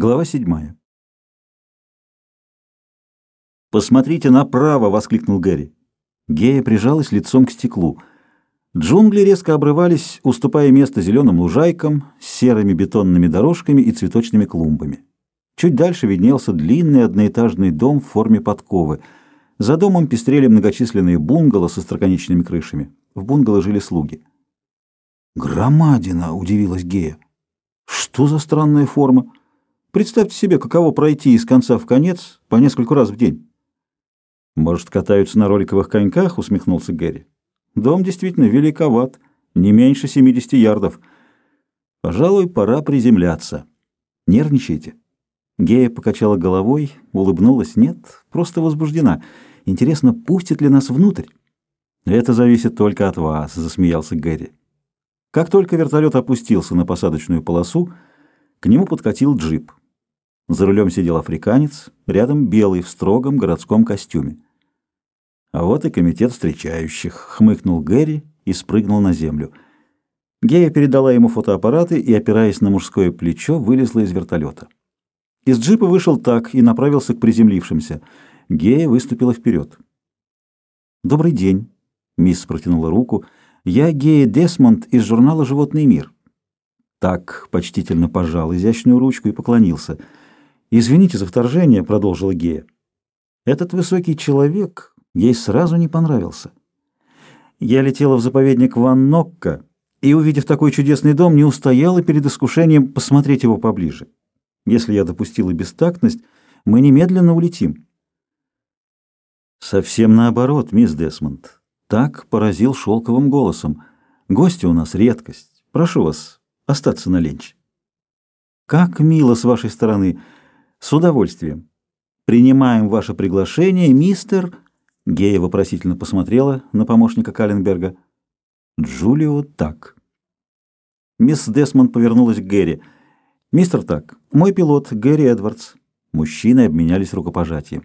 Глава 7. «Посмотрите направо!» — воскликнул Гэри. Гея прижалась лицом к стеклу. Джунгли резко обрывались, уступая место зеленым лужайкам, серыми бетонными дорожками и цветочными клумбами. Чуть дальше виднелся длинный одноэтажный дом в форме подковы. За домом пестрели многочисленные бунгало со строконечными крышами. В бунгало жили слуги. «Громадина!» — удивилась Гея. «Что за странная форма?» Представьте себе, каково пройти из конца в конец по нескольку раз в день. Может, катаются на роликовых коньках, усмехнулся Гэри. Дом действительно великоват, не меньше 70 ярдов. Пожалуй, пора приземляться. Нервничаете? Гея покачала головой, улыбнулась. Нет, просто возбуждена. Интересно, пустит ли нас внутрь? Это зависит только от вас, засмеялся Гэри. Как только вертолет опустился на посадочную полосу, к нему подкатил джип. За рулем сидел африканец, рядом белый в строгом городском костюме. А вот и комитет встречающих, хмыкнул Гэри и спрыгнул на землю. Гея передала ему фотоаппараты и, опираясь на мужское плечо, вылезла из вертолета. Из джипа вышел так и направился к приземлившимся. Гея выступила вперед. «Добрый день», — мисс протянула руку. «Я Гея Десмонд из журнала «Животный мир». Так почтительно пожал изящную ручку и поклонился. «Извините за вторжение», — продолжила Гея. «Этот высокий человек ей сразу не понравился. Я летела в заповедник Ван Нокка и, увидев такой чудесный дом, не устояла перед искушением посмотреть его поближе. Если я допустила бестактность, мы немедленно улетим». «Совсем наоборот, мисс Десмонд». Так поразил шелковым голосом. «Гости у нас редкость. Прошу вас, остаться на ленч. Как мило с вашей стороны. С удовольствием. Принимаем ваше приглашение, мистер... Гея вопросительно посмотрела на помощника Калленберга. Джулио Так. Мисс Десмонд повернулась к Гэри. «Мистер Так, мой пилот Гэри Эдвардс». Мужчины обменялись рукопожатием.